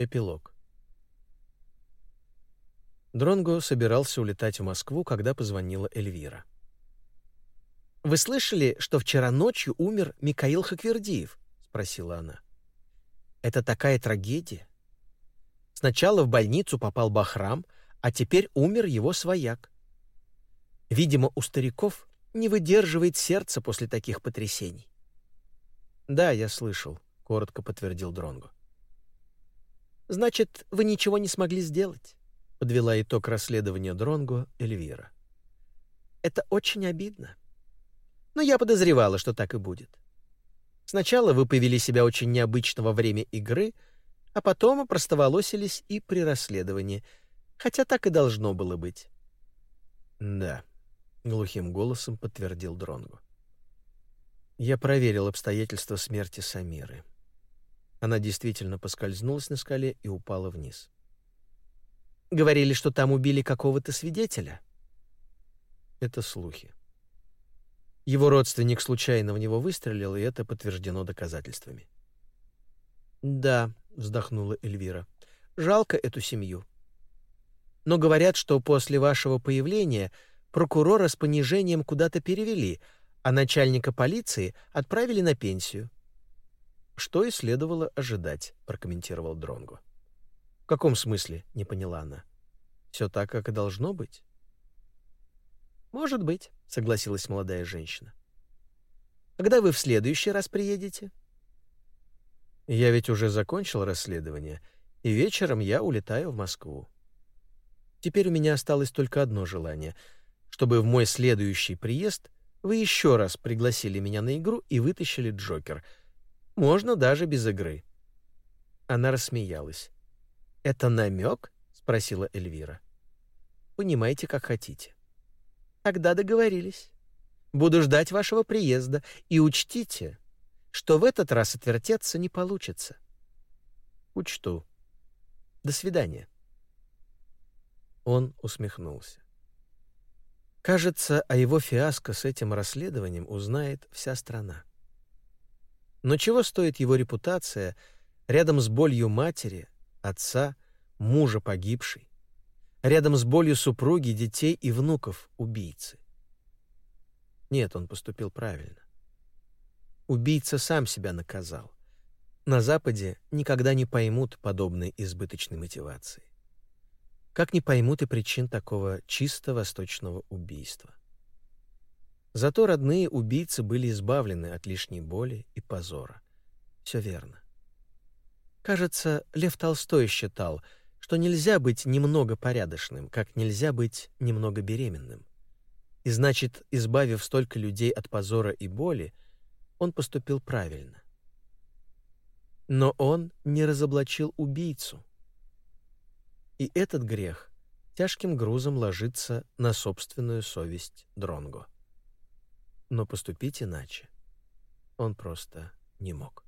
Эпилог. Дронго собирался улетать в Москву, когда позвонила Эльвира. «Вы слышали, что вчера ночью умер Микаил Хаквердиев?» — спросила она. «Это такая трагедия. Сначала в больницу попал Бахрам, а теперь умер его свояк. Видимо, у стариков не выдерживает сердце после таких потрясений». «Да, я слышал», — коротко подтвердил Дронго. Значит, вы ничего не смогли сделать, подвела итог расследования Дронго Эльвира. Это очень обидно. Но я подозревала, что так и будет. Сначала вы повели себя очень необычно во время игры, а потом опростоволосились и при расследовании, хотя так и должно было быть. Да, глухим голосом подтвердил Дронго. Я проверил обстоятельства смерти Самиры. Она действительно поскользнулась на скале и упала вниз. Говорили, что там убили какого-то свидетеля. Это слухи. Его родственник случайно в него выстрелил, и это подтверждено доказательствами. Да, вздохнула Эльвира. Жалко эту семью. Но говорят, что после вашего появления прокурора с понижением куда-то перевели, а начальника полиции отправили на пенсию что и следовало ожидать, прокомментировал Дронгу. В каком смысле? не поняла она. Все так, как и должно быть. Может быть, согласилась молодая женщина. Когда вы в следующий раз приедете? Я ведь уже закончил расследование, и вечером я улетаю в Москву. Теперь у меня осталось только одно желание, чтобы в мой следующий приезд вы еще раз пригласили меня на игру и вытащили Джокер — можно даже без игры. Она рассмеялась. Это намек? спросила Эльвира. Понимаете, как хотите. Тогда договорились. Буду ждать вашего приезда и учтите, что в этот раз отвертеться не получится. Учту. До свидания. Он усмехнулся. Кажется, о его фиаско с этим расследованием узнает вся страна. Но чего стоит его репутация рядом с болью матери, отца, мужа погибшей, рядом с болью супруги, детей и внуков убийцы? Нет, он поступил правильно. Убийца сам себя наказал. На Западе никогда не поймут подобной избыточной мотивации. Как не поймут и причин такого чисто восточного убийства. Зато родные убийцы были избавлены от лишней боли и позора. Все верно. Кажется, Лев Толстой считал, что нельзя быть немного порядочным, как нельзя быть немного беременным. И значит, избавив столько людей от позора и боли, он поступил правильно. Но он не разоблачил убийцу. И этот грех тяжким грузом ложится на собственную совесть Дронго но поступить иначе он просто не мог.